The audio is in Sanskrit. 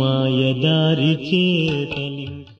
मायदारि चेतनि।